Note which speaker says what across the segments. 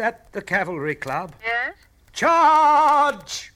Speaker 1: that the Cavalry Club?
Speaker 2: Yes?
Speaker 1: Charge!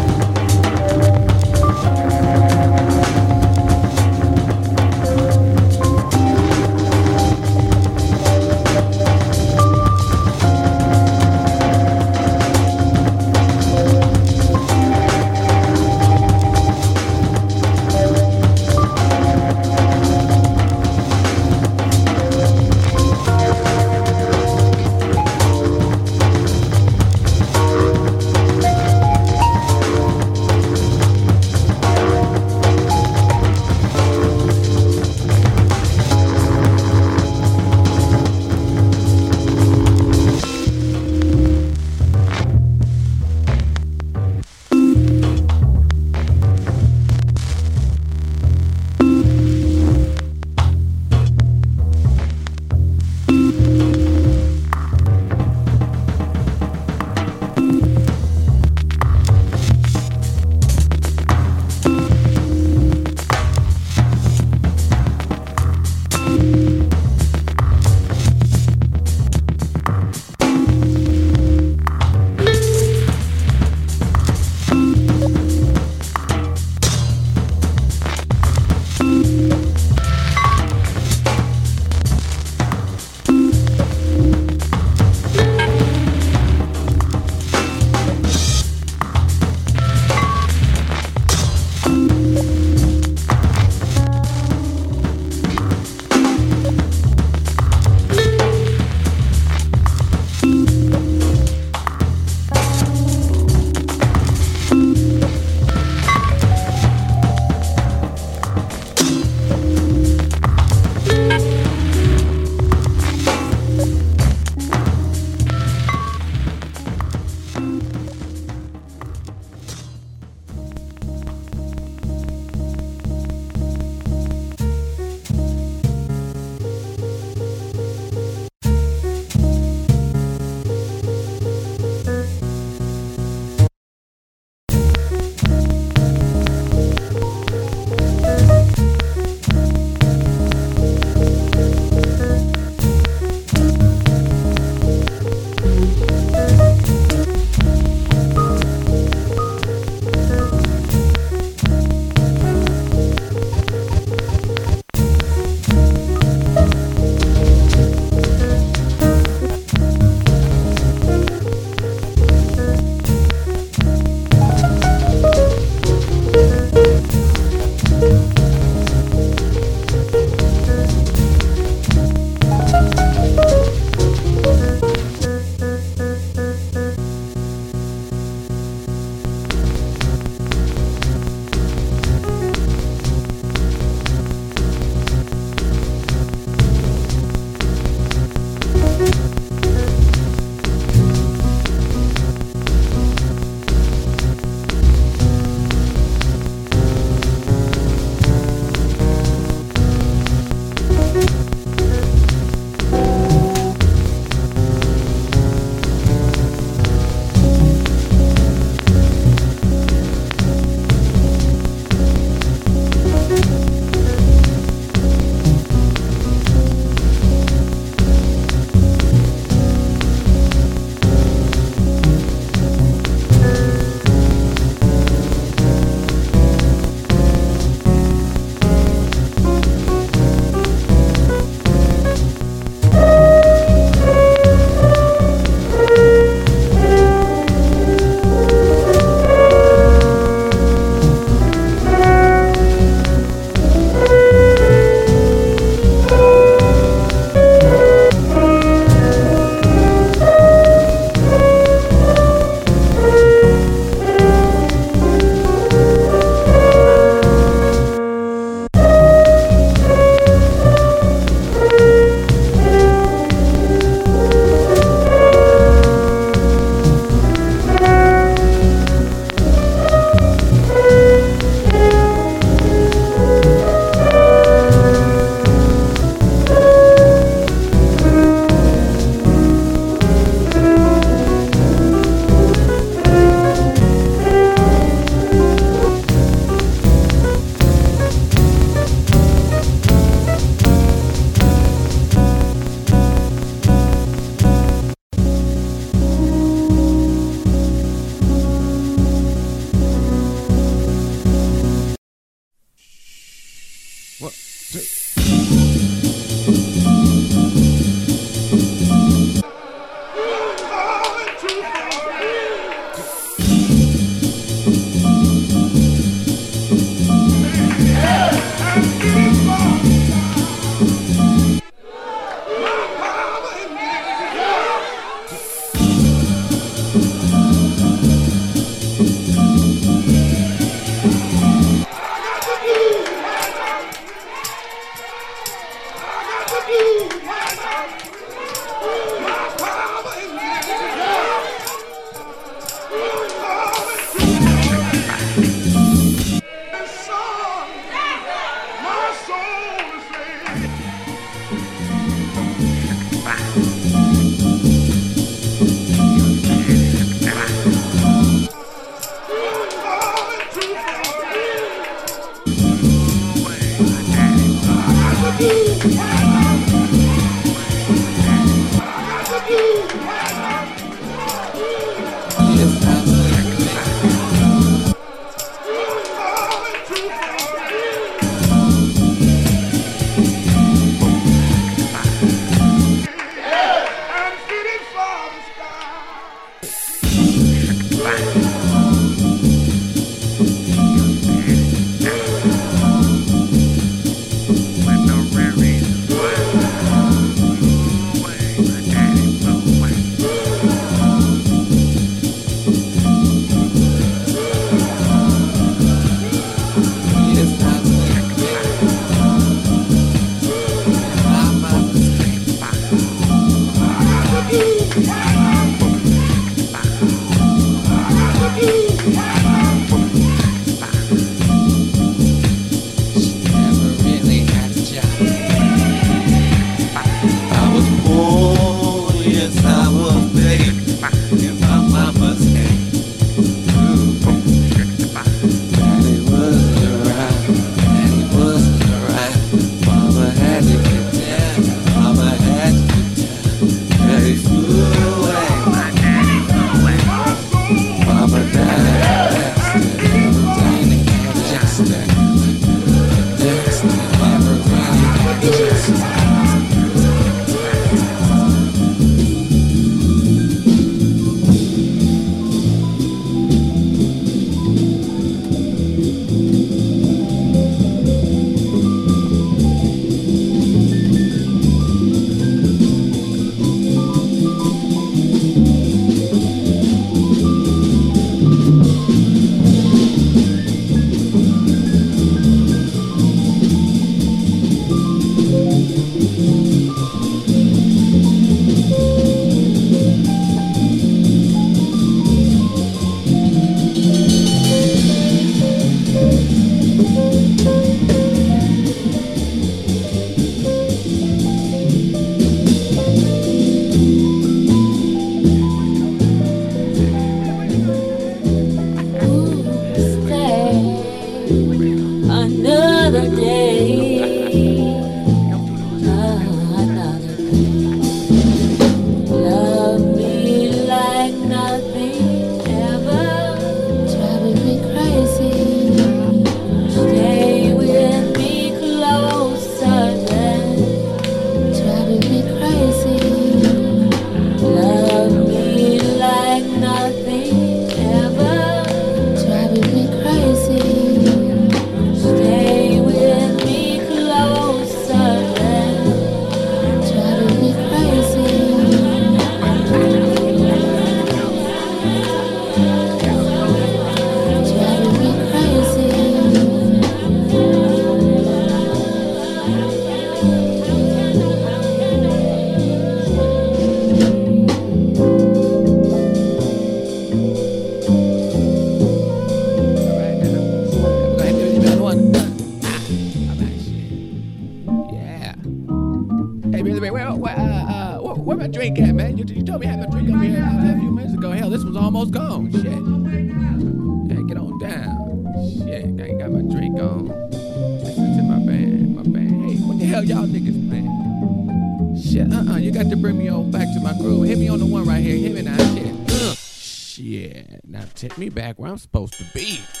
Speaker 3: Supposed to be.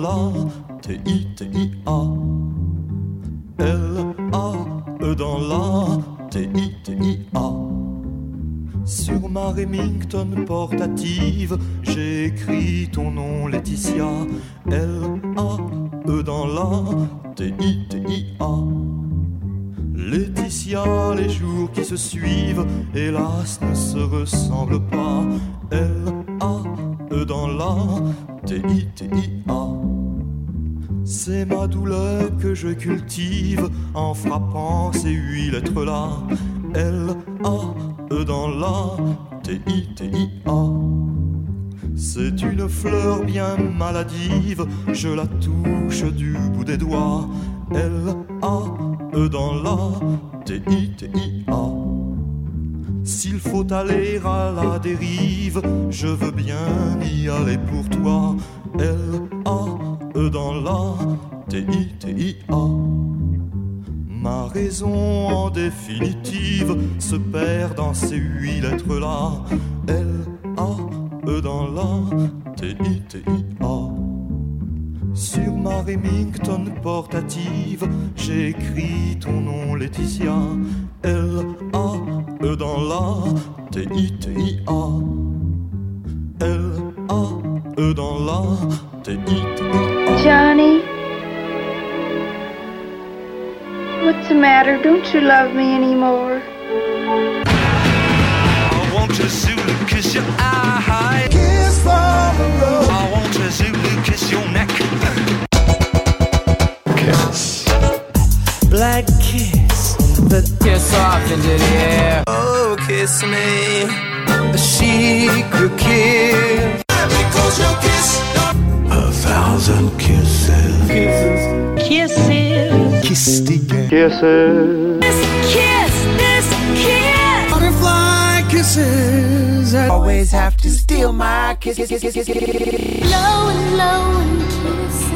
Speaker 4: La T-I-T-I-A. L-A-E dans la T-I-T-I-A. Sur ma Remington portative, j'ai écrit ton nom Laetitia. L-A-E dans la T-I-T-I-A. Laetitia, les jours qui se suivent, hélas, ne se ressemblent pas. L-A-E dans la T-I-T-I-A. Douleur que je cultive en frappant ces huit lettres-là. L-A-E dans la T-I-T-I-A. C'est une fleur bien maladive, je la touche du bout des doigts. L-A-E dans la T-I-T-I-A. S'il faut aller à la dérive, je veux bien y aller pour toi. L-A-E dans la T-I-T-I-A. Ma raison en définitive se perd dans ces huit lettres-là. L-A-E dans la T-I-T-I-A. Sur ma Remington portative, j'ai écrit ton nom Laetitia. L-A-E dans la T-I-T-I-A. L-A-E dans la T-I-T-I-A.
Speaker 2: Johnny? What's the matter? Don't you love me anymore?
Speaker 5: I want to Zulu kiss your eye. Kiss from above. I want to Zulu kiss your neck. Kiss.
Speaker 6: Black kiss. The kiss off into the air. Oh, kiss me. A secret kiss. Because your kiss. A thousand kisses. Kisses.
Speaker 2: Kisses.
Speaker 6: Kiss again.
Speaker 2: This kiss, this kiss.
Speaker 6: Butterfly kisses. I always have to steal my kiss. kiss, kiss, kiss, kiss, kiss.
Speaker 2: Low and low and kisses.